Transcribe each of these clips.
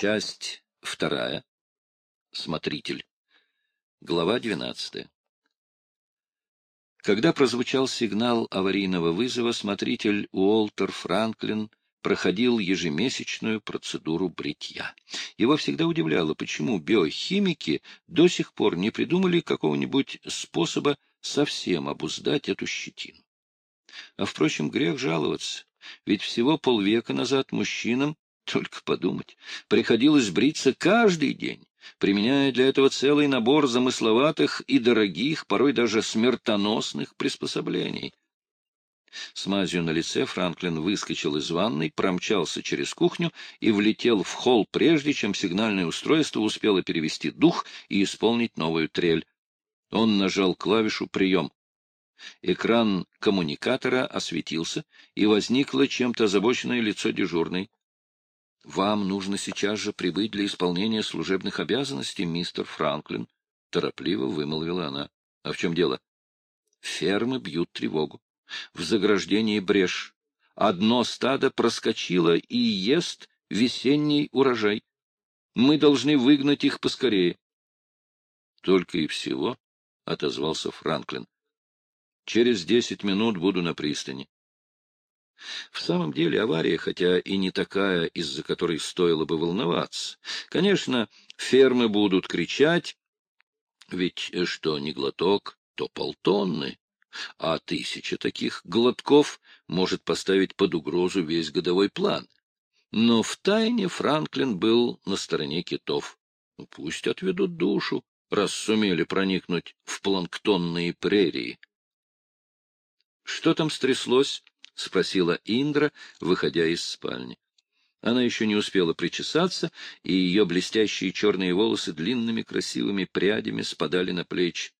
Часть вторая. Смотритель. Глава двенадцатая. Когда прозвучал сигнал аварийного вызова, смотритель Уолтер Франклин проходил ежемесячную процедуру бритья. Его всегда удивляло, почему биохимики до сих пор не придумали какого-нибудь способа совсем обуздать эту щетину. А, впрочем, грех жаловаться, ведь всего полвека назад мужчинам только подумать. Приходилось бриться каждый день, применяя для этого целый набор замысловатых и дорогих, порой даже смертоносных приспособлений. С мазью на лице Франклин выскочил из ванной, промчался через кухню и влетел в холл, прежде чем сигнальное устройство успело перевести дух и исполнить новую трель. Он нажал клавишу «Прием». Экран коммуникатора осветился, и возникло чем-то озабоченное лицо дежурной. Вам нужно сейчас же прибыть для исполнения служебных обязанностей, мистер Франклин, — торопливо вымолвила она. — А в чем дело? Фермы бьют тревогу. В заграждении брешь. Одно стадо проскочило и ест весенний урожай. Мы должны выгнать их поскорее. — Только и всего, — отозвался Франклин. — Через десять минут буду на пристани. В самом деле авария, хотя и не такая, из-за которой стоило бы волноваться. Конечно, фермы будут кричать, ведь э, что не глоток, то полтонны, а тысяча таких глотков может поставить под угрозу весь годовой план. Но в тайне Франклин был на стороне китов. Ну, пусть отведут душу, раз сумели проникнуть в планктонные прерии. Что там стряслось? — спросила Индра, выходя из спальни. Она еще не успела причесаться, и ее блестящие черные волосы длинными красивыми прядями спадали на плечи.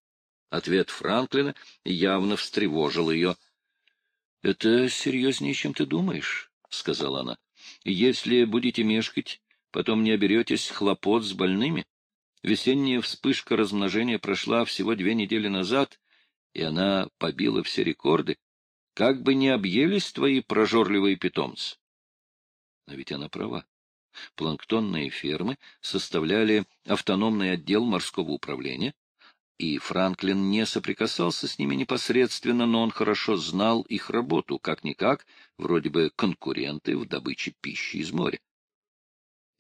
Ответ Франклина явно встревожил ее. — Это серьезнее, чем ты думаешь, — сказала она. — Если будете мешкать, потом не оберетесь хлопот с больными. Весенняя вспышка размножения прошла всего две недели назад, и она побила все рекорды как бы не объелись твои прожорливые питомцы. Но ведь она права. Планктонные фермы составляли автономный отдел морского управления, и Франклин не соприкасался с ними непосредственно, но он хорошо знал их работу, как-никак, вроде бы конкуренты в добыче пищи из моря.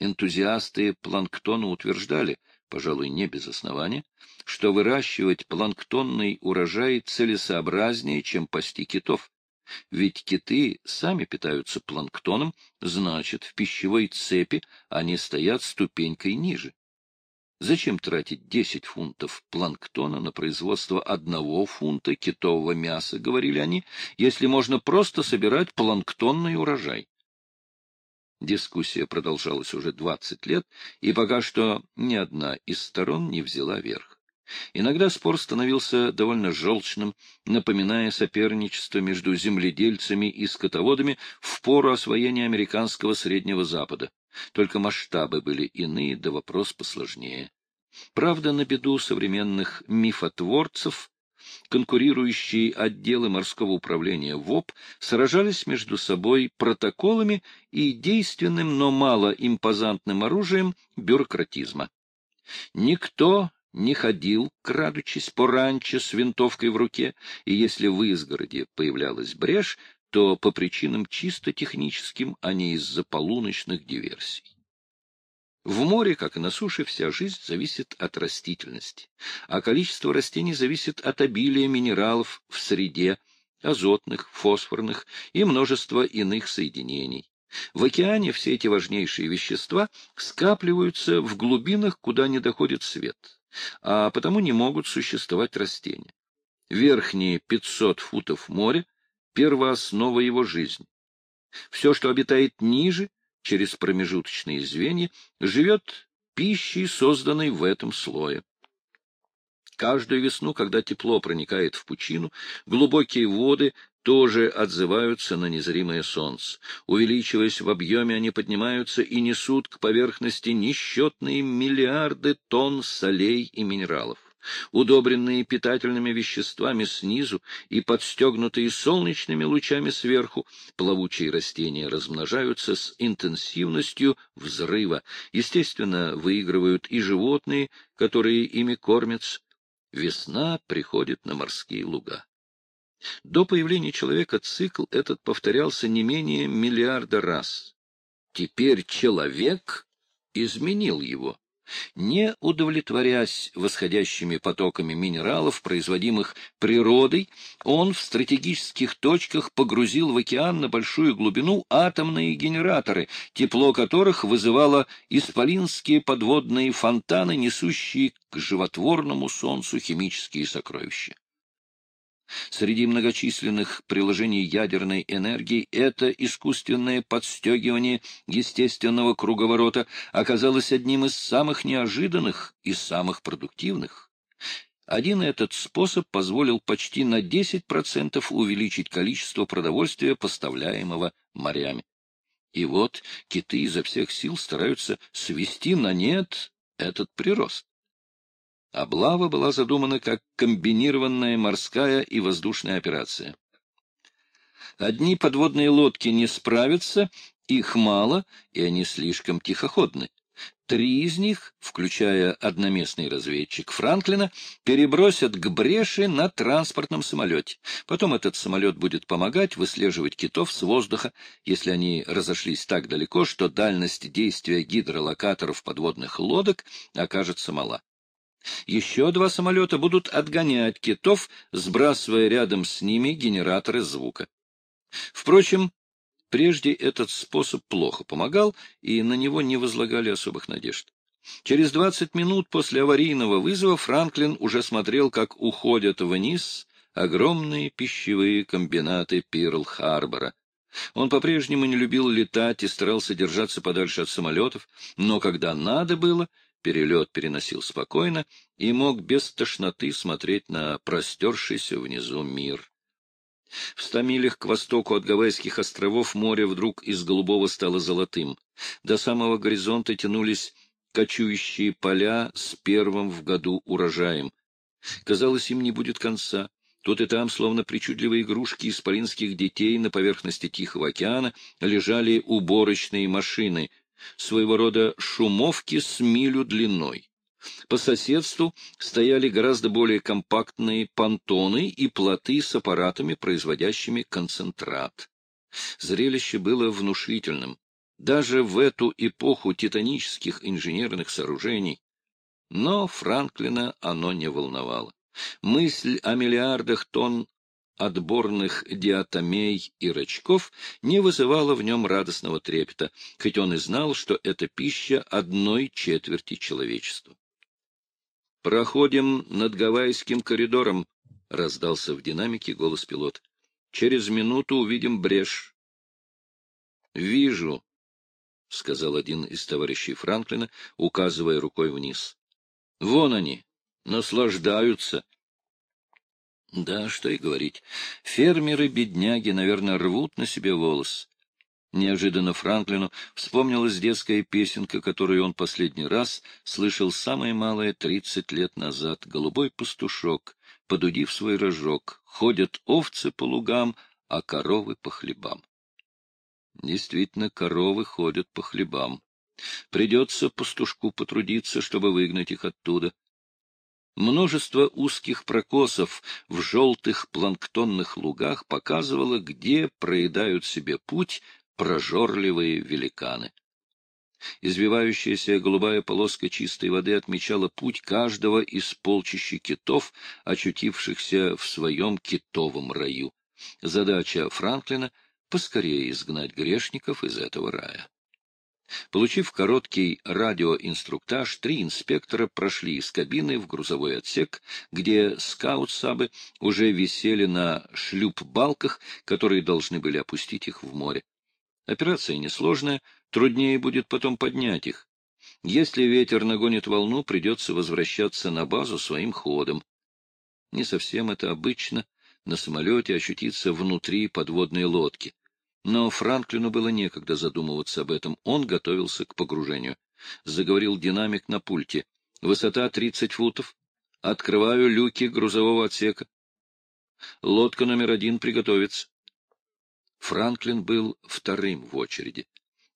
Энтузиасты планктона утверждали, пожалуй, не без основания, что выращивать планктонный урожай целесообразнее, чем пасти китов. Ведь киты сами питаются планктоном, значит, в пищевой цепи они стоят ступенькой ниже. Зачем тратить 10 фунтов планктона на производство одного фунта китового мяса, говорили они, если можно просто собирать планктонный урожай? Дискуссия продолжалась уже двадцать лет, и пока что ни одна из сторон не взяла верх. Иногда спор становился довольно желчным, напоминая соперничество между земледельцами и скотоводами в пору освоения американского Среднего Запада. Только масштабы были иные, да вопрос посложнее. Правда, на беду современных мифотворцев конкурирующие отделы морского управления ВОП сражались между собой протоколами и действенным, но мало импозантным оружием бюрократизма. Никто не ходил, крадучись по ранчо с винтовкой в руке, и если в изгороде появлялась брешь, то по причинам чисто техническим, а не из-за полуночных диверсий. В море, как и на суше, вся жизнь зависит от растительности, а количество растений зависит от обилия минералов в среде, азотных, фосфорных и множества иных соединений. В океане все эти важнейшие вещества скапливаются в глубинах, куда не доходит свет, а потому не могут существовать растения. Верхние 500 футов моря — первооснова его жизни. Все, что обитает ниже, через промежуточные звенья, живет пищей, созданной в этом слое. Каждую весну, когда тепло проникает в пучину, глубокие воды тоже отзываются на незримое солнце. Увеличиваясь в объеме, они поднимаются и несут к поверхности несчетные миллиарды тонн солей и минералов. Удобренные питательными веществами снизу и подстегнутые солнечными лучами сверху, плавучие растения размножаются с интенсивностью взрыва. Естественно, выигрывают и животные, которые ими кормятся. Весна приходит на морские луга. До появления человека цикл этот повторялся не менее миллиарда раз. Теперь человек изменил его. Не удовлетворясь восходящими потоками минералов, производимых природой, он в стратегических точках погрузил в океан на большую глубину атомные генераторы, тепло которых вызывало исполинские подводные фонтаны, несущие к животворному солнцу химические сокровища. Среди многочисленных приложений ядерной энергии это искусственное подстегивание естественного круговорота оказалось одним из самых неожиданных и самых продуктивных. Один этот способ позволил почти на 10% увеличить количество продовольствия, поставляемого морями. И вот киты изо всех сил стараются свести на нет этот прирост. Облава была задумана как комбинированная морская и воздушная операция. Одни подводные лодки не справятся, их мало, и они слишком тихоходны. Три из них, включая одноместный разведчик Франклина, перебросят к бреши на транспортном самолете. Потом этот самолет будет помогать выслеживать китов с воздуха, если они разошлись так далеко, что дальность действия гидролокаторов подводных лодок окажется мала. Еще два самолета будут отгонять китов, сбрасывая рядом с ними генераторы звука. Впрочем, прежде этот способ плохо помогал, и на него не возлагали особых надежд. Через двадцать минут после аварийного вызова Франклин уже смотрел, как уходят вниз огромные пищевые комбинаты Пирл-Харбора. Он по-прежнему не любил летать и старался держаться подальше от самолетов, но когда надо было, перелет переносил спокойно и мог без тошноты смотреть на простершийся внизу мир. В ста милях к востоку от Гавайских островов море вдруг из голубого стало золотым. До самого горизонта тянулись кочующие поля с первым в году урожаем. Казалось, им не будет конца. Тут и там, словно причудливые игрушки исполинских детей на поверхности Тихого океана, лежали уборочные машины, своего рода шумовки с милю длиной. По соседству стояли гораздо более компактные понтоны и плоты с аппаратами, производящими концентрат. Зрелище было внушительным, даже в эту эпоху титанических инженерных сооружений. Но Франклина оно не волновало. Мысль о миллиардах тонн отборных диатомей и рачков не вызывало в нем радостного трепета, хоть он и знал, что это пища одной четверти человечества. «Проходим над Гавайским коридором», — раздался в динамике голос пилота. «Через минуту увидим брешь». «Вижу», — сказал один из товарищей Франклина, указывая рукой вниз. «Вон они, наслаждаются». Да, что и говорить. Фермеры-бедняги, наверное, рвут на себе волос. Неожиданно Франклину вспомнилась детская песенка, которую он последний раз слышал самое малое тридцать лет назад. «Голубой пастушок, подудив свой рожок, ходят овцы по лугам, а коровы по хлебам». Действительно, коровы ходят по хлебам. Придется пастушку потрудиться, чтобы выгнать их оттуда. Множество узких прокосов в желтых планктонных лугах показывало, где проедают себе путь прожорливые великаны. Извивающаяся голубая полоска чистой воды отмечала путь каждого из полчища китов, очутившихся в своем китовом раю. Задача Франклина — поскорее изгнать грешников из этого рая. Получив короткий радиоинструктаж, три инспектора прошли из кабины в грузовой отсек, где скаут-сабы уже висели на шлюп-балках, которые должны были опустить их в море. Операция несложная, труднее будет потом поднять их. Если ветер нагонит волну, придется возвращаться на базу своим ходом. Не совсем это обычно на самолете ощутиться внутри подводной лодки. Но Франклину было некогда задумываться об этом. Он готовился к погружению. Заговорил динамик на пульте. Высота 30 футов. Открываю люки грузового отсека. Лодка номер один приготовится. Франклин был вторым в очереди.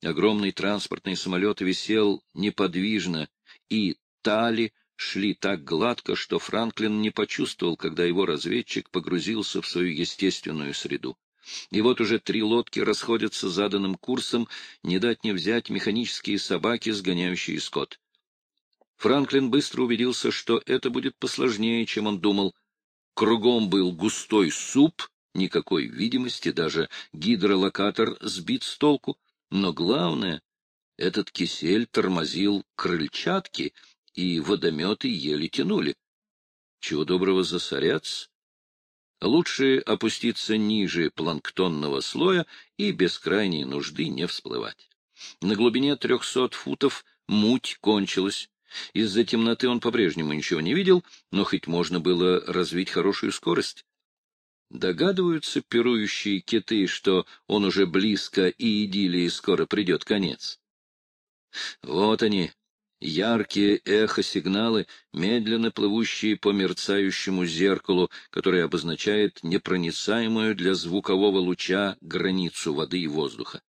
Огромный транспортный самолет висел неподвижно, и тали шли так гладко, что Франклин не почувствовал, когда его разведчик погрузился в свою естественную среду. И вот уже три лодки расходятся заданным курсом, не дать не взять механические собаки, сгоняющие скот. Франклин быстро убедился, что это будет посложнее, чем он думал. Кругом был густой суп, никакой видимости, даже гидролокатор сбит с толку. Но главное, этот кисель тормозил крыльчатки, и водометы еле тянули. Чего доброго засоряться? Лучше опуститься ниже планктонного слоя и без крайней нужды не всплывать. На глубине трехсот футов муть кончилась, из-за темноты он по-прежнему ничего не видел, но хоть можно было развить хорошую скорость. Догадываются пирующие киты, что он уже близко и идиллии скоро придет конец. Вот они, яркие эхо-сигналы, медленно плывущие по мерцающему зеркалу, которое обозначает непроницаемую для звукового луча границу воды и воздуха.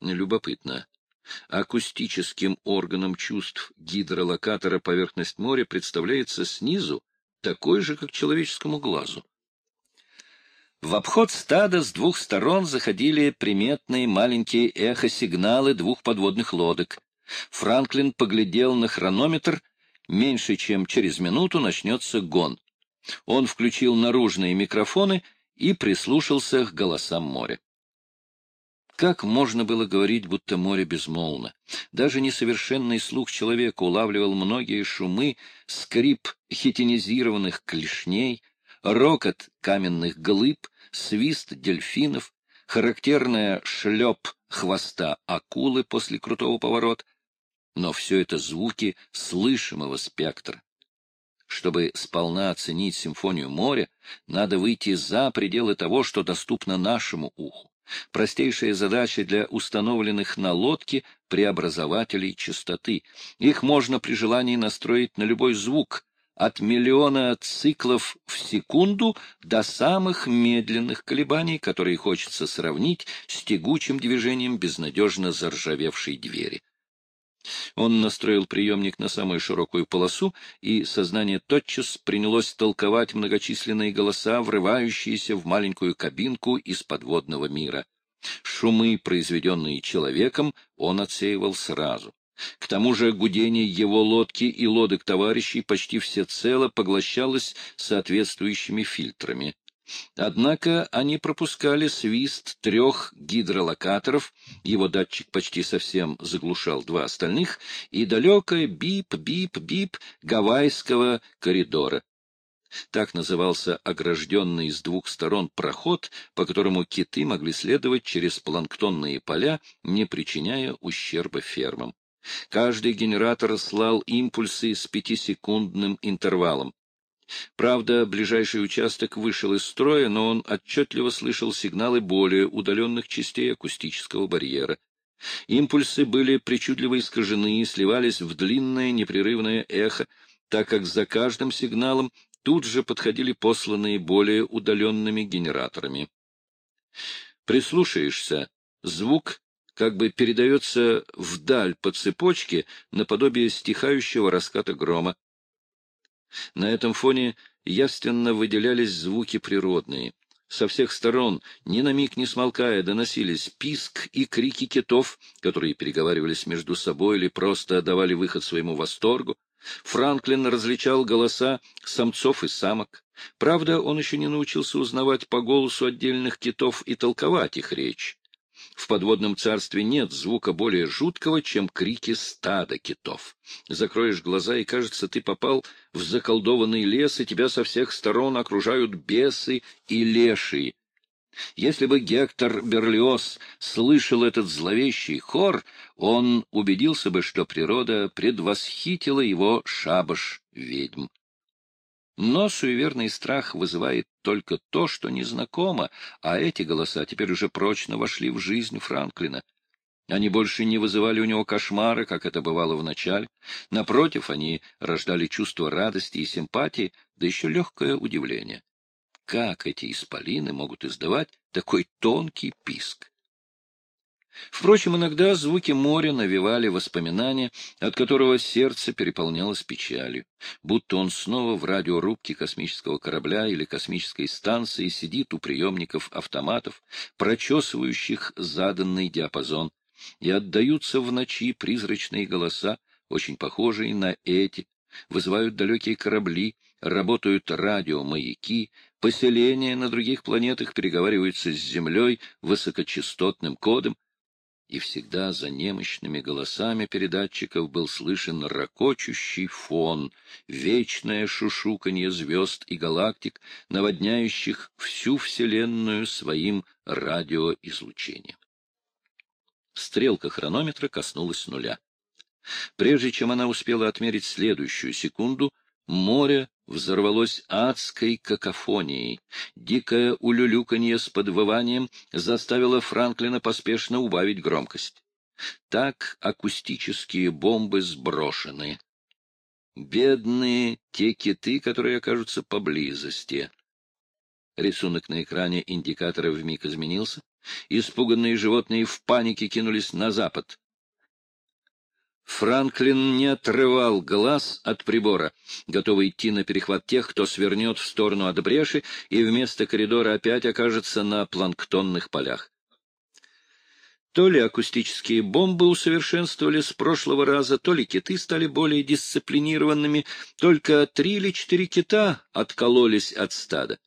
Любопытно, Акустическим органом чувств гидролокатора поверхность моря представляется снизу, такой же, как человеческому глазу. В обход стада с двух сторон заходили приметные маленькие эхосигналы двух подводных лодок. Франклин поглядел на хронометр. Меньше чем через минуту начнется гон. Он включил наружные микрофоны и прислушался к голосам моря. Как можно было говорить, будто море безмолвно? Даже несовершенный слух человека улавливал многие шумы, скрип хитинизированных клешней, рокот каменных глыб, свист дельфинов, характерная шлеп хвоста акулы после крутого поворота. Но все это звуки слышимого спектра. Чтобы сполна оценить симфонию моря, надо выйти за пределы того, что доступно нашему уху. Простейшая задача для установленных на лодке преобразователей частоты. Их можно при желании настроить на любой звук, от миллиона циклов в секунду до самых медленных колебаний, которые хочется сравнить с тягучим движением безнадежно заржавевшей двери. Он настроил приемник на самую широкую полосу, и сознание тотчас принялось толковать многочисленные голоса, врывающиеся в маленькую кабинку из подводного мира. Шумы, произведенные человеком, он отсеивал сразу. К тому же гудение его лодки и лодок товарищей почти всецело поглощалось соответствующими фильтрами. Однако они пропускали свист трех гидролокаторов, его датчик почти совсем заглушал два остальных, и далекое бип-бип-бип гавайского коридора. Так назывался огражденный с двух сторон проход, по которому киты могли следовать через планктонные поля, не причиняя ущерба фермам. Каждый генератор слал импульсы с пятисекундным интервалом. Правда, ближайший участок вышел из строя, но он отчетливо слышал сигналы более удаленных частей акустического барьера. Импульсы были причудливо искажены и сливались в длинное непрерывное эхо, так как за каждым сигналом тут же подходили посланные более удаленными генераторами. Прислушаешься, звук как бы передается вдаль по цепочке наподобие стихающего раската грома. На этом фоне явственно выделялись звуки природные. Со всех сторон, ни на миг не смолкая, доносились писк и крики китов, которые переговаривались между собой или просто давали выход своему восторгу. Франклин различал голоса самцов и самок. Правда, он еще не научился узнавать по голосу отдельных китов и толковать их речь. В подводном царстве нет звука более жуткого, чем крики стада китов. Закроешь глаза, и, кажется, ты попал в заколдованный лес, и тебя со всех сторон окружают бесы и лешие. Если бы Гектор Берлиоз слышал этот зловещий хор, он убедился бы, что природа предвосхитила его шабаш ведьм. Но суеверный страх вызывает только то, что незнакомо, а эти голоса теперь уже прочно вошли в жизнь Франклина. Они больше не вызывали у него кошмара, как это бывало в начале. Напротив, они рождали чувство радости и симпатии, да еще легкое удивление. Как эти исполины могут издавать такой тонкий писк? Впрочем, иногда звуки моря навевали воспоминания, от которого сердце переполнялось печалью, будто он снова в радиорубке космического корабля или космической станции сидит у приемников автоматов, прочесывающих заданный диапазон, и отдаются в ночи призрачные голоса, очень похожие на эти, вызывают далекие корабли, работают радиомаяки, поселения на других планетах переговариваются с Землей высокочастотным кодом, и всегда за немощными голосами передатчиков был слышен ракочущий фон, вечное шушуканье звезд и галактик, наводняющих всю Вселенную своим радиоизлучением. Стрелка хронометра коснулась нуля. Прежде чем она успела отмерить следующую секунду, море взорвалось адской какофонией. Дикое улюлюканье с подвыванием заставило Франклина поспешно убавить громкость. Так акустические бомбы сброшены. Бедные те киты, которые окажутся поблизости. Рисунок на экране индикатора вмиг изменился. Испуганные животные в панике кинулись на запад. Франклин не отрывал глаз от прибора, готовый идти на перехват тех, кто свернет в сторону от бреши и вместо коридора опять окажется на планктонных полях. То ли акустические бомбы усовершенствовали с прошлого раза, то ли киты стали более дисциплинированными, только три или четыре кита откололись от стада.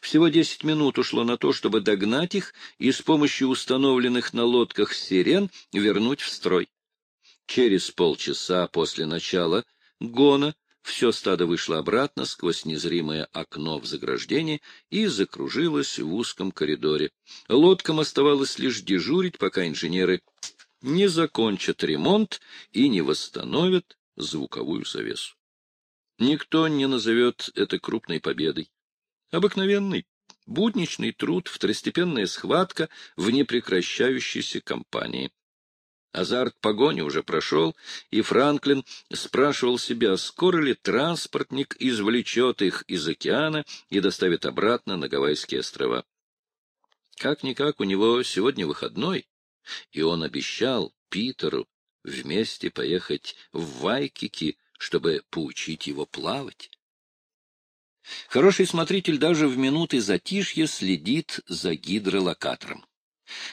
Всего десять минут ушло на то, чтобы догнать их и с помощью установленных на лодках сирен вернуть в строй. Через полчаса после начала гона все стадо вышло обратно сквозь незримое окно в заграждении и закружилось в узком коридоре. Лодкам оставалось лишь дежурить, пока инженеры не закончат ремонт и не восстановят звуковую завесу. Никто не назовет это крупной победой. Обыкновенный, будничный труд, второстепенная схватка в непрекращающейся кампании. Азарт погони уже прошел, и Франклин спрашивал себя, скоро ли транспортник извлечет их из океана и доставит обратно на Гавайские острова. Как-никак у него сегодня выходной, и он обещал Питеру вместе поехать в Вайкики, чтобы поучить его плавать. Хороший смотритель даже в минуты затишья следит за гидролокатором.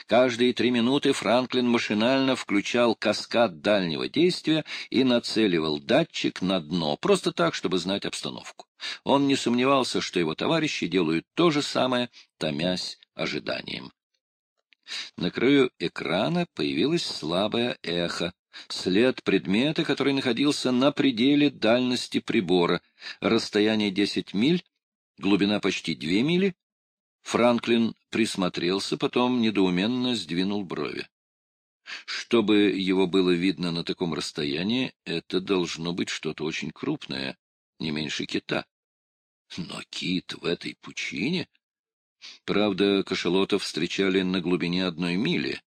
Каждые три минуты Франклин машинально включал каскад дальнего действия и нацеливал датчик на дно, просто так, чтобы знать обстановку. Он не сомневался, что его товарищи делают то же самое, томясь ожиданием. На краю экрана появилось слабое эхо, след предмета, который находился на пределе дальности прибора, расстояние 10 миль, глубина почти 2 мили, Франклин присмотрелся, потом недоуменно сдвинул брови. Чтобы его было видно на таком расстоянии, это должно быть что-то очень крупное, не меньше кита. Но кит в этой пучине... Правда, кашалотов встречали на глубине одной мили.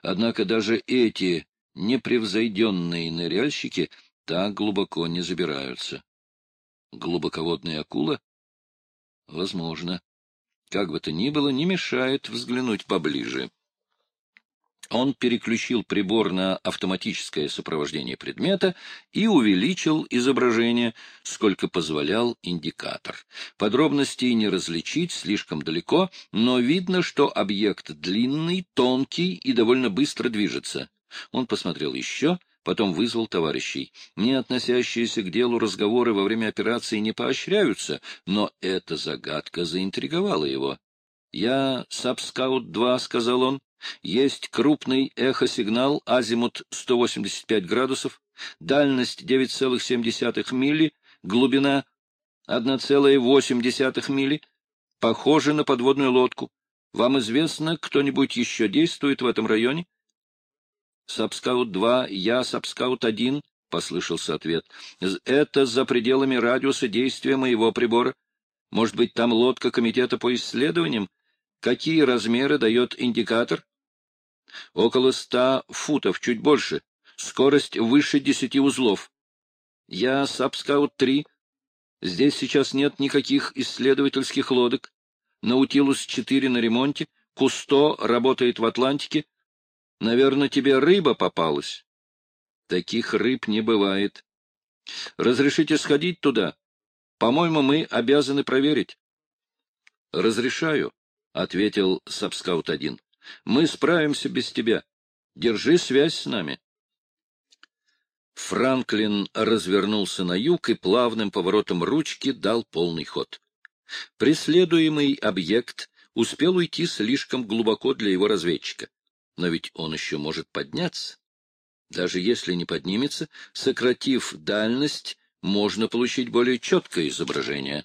Однако даже эти непревзойденные ныряльщики так глубоко не забираются. Глубоководная акула? Возможно. Как бы то ни было, не мешает взглянуть поближе. Он переключил прибор на автоматическое сопровождение предмета и увеличил изображение, сколько позволял индикатор. Подробностей не различить слишком далеко, но видно, что объект длинный, тонкий и довольно быстро движется. Он посмотрел еще, потом вызвал товарищей. Не относящиеся к делу разговоры во время операции не поощряются, но эта загадка заинтриговала его. — Я Сабскаут-2, — сказал он. — Есть крупный эхосигнал, азимут 185 градусов, дальность 9,7 мили, глубина 1,8 мили. Похоже на подводную лодку. Вам известно, кто-нибудь еще действует в этом районе? — «Сабскаут-2, я Сабскаут-1», — послышался ответ. «Это за пределами радиуса действия моего прибора. Может быть, там лодка комитета по исследованиям? Какие размеры дает индикатор?» Около ста футов, чуть больше. Скорость выше десяти узлов. Я Сабскаут-3. Здесь сейчас нет никаких исследовательских лодок. Наутилус-4 на ремонте. Кусто работает в Атлантике. Наверное, тебе рыба попалась. Таких рыб не бывает. Разрешите сходить туда? По-моему, мы обязаны проверить. — Разрешаю, — ответил Сабскаут-1. — Мы справимся без тебя. Держи связь с нами. Франклин развернулся на юг и плавным поворотом ручки дал полный ход. Преследуемый объект успел уйти слишком глубоко для его разведчика. Но ведь он еще может подняться. Даже если не поднимется, сократив дальность, можно получить более четкое изображение.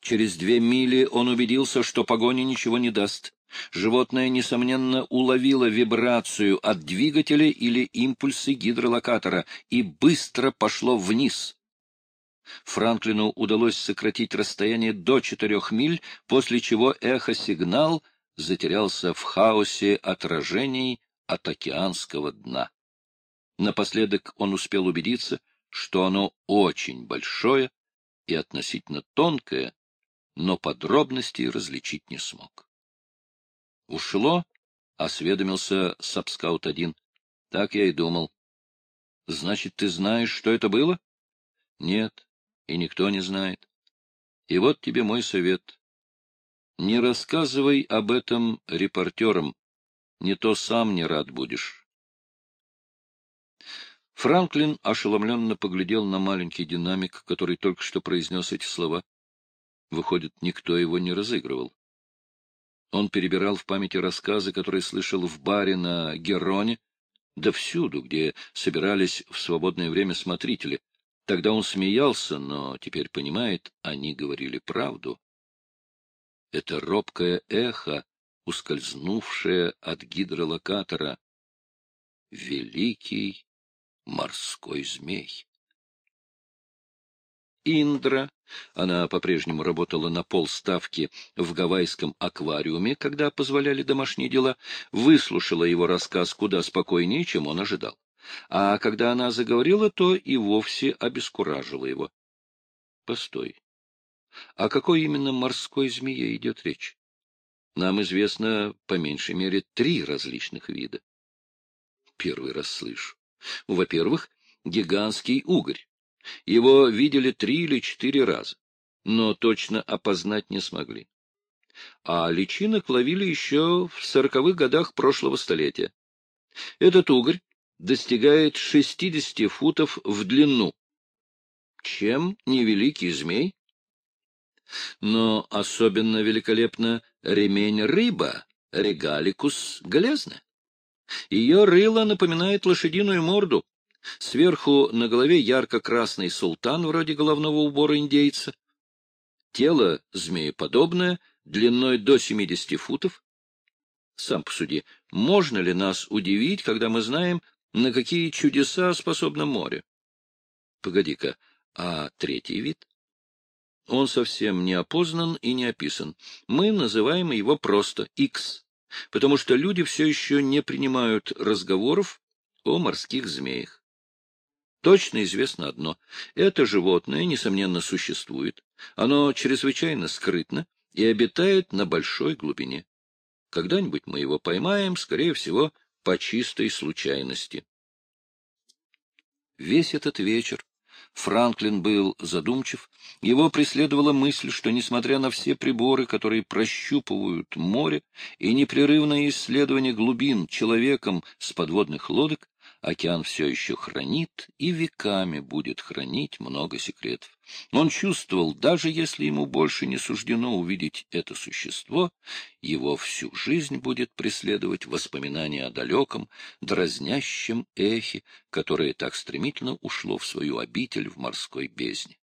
Через две мили он убедился, что погоня ничего не даст. Животное, несомненно, уловило вибрацию от двигателя или импульсы гидролокатора и быстро пошло вниз. Франклину удалось сократить расстояние до четырех миль, после чего эхосигнал затерялся в хаосе отражений от океанского дна. Напоследок он успел убедиться, что оно очень большое и относительно тонкое, но подробностей различить не смог. «Ушло?» — осведомился Сапскаут-1. «Так я и думал». «Значит, ты знаешь, что это было?» «Нет, и никто не знает. И вот тебе мой совет. Не рассказывай об этом репортерам, не то сам не рад будешь». Франклин ошеломленно поглядел на маленький динамик, который только что произнес эти слова. Выходит, никто его не разыгрывал. Он перебирал в памяти рассказы, которые слышал в баре на Героне, да всюду, где собирались в свободное время смотрители. Тогда он смеялся, но теперь понимает, они говорили правду. Это робкое эхо, ускользнувшее от гидролокатора. Великий морской змей. Индра, она по-прежнему работала на полставки в гавайском аквариуме, когда позволяли домашние дела, выслушала его рассказ куда спокойнее, чем он ожидал. А когда она заговорила, то и вовсе обескуражила его. Постой. О какой именно морской змее идет речь? Нам известно по меньшей мере три различных вида. Первый раз слышу. Во-первых, гигантский угорь. Его видели три или четыре раза, но точно опознать не смогли. А личинок ловили еще в сороковых годах прошлого столетия. Этот угорь достигает 60 футов в длину. Чем невеликий змей? Но особенно великолепно ремень рыба, регаликус галезна. Ее рыло напоминает лошадиную морду. Сверху на голове ярко-красный султан, вроде головного убора индейца. Тело змееподобное, длиной до 70 футов. Сам посуди, можно ли нас удивить, когда мы знаем, на какие чудеса способно море? Погоди-ка, а третий вид? Он совсем не опознан и не описан. Мы называем его просто X потому что люди все еще не принимают разговоров о морских змеях. Точно известно одно — это животное, несомненно, существует, оно чрезвычайно скрытно и обитает на большой глубине. Когда-нибудь мы его поймаем, скорее всего, по чистой случайности. Весь этот вечер Франклин был задумчив. Его преследовала мысль, что, несмотря на все приборы, которые прощупывают море, и непрерывное исследование глубин человеком с подводных лодок, океан все еще хранит и веками будет хранить много секретов. Он чувствовал, даже если ему больше не суждено увидеть это существо, его всю жизнь будет преследовать воспоминания о далеком, дразнящем эхе, которое так стремительно ушло в свою обитель в морской бездне.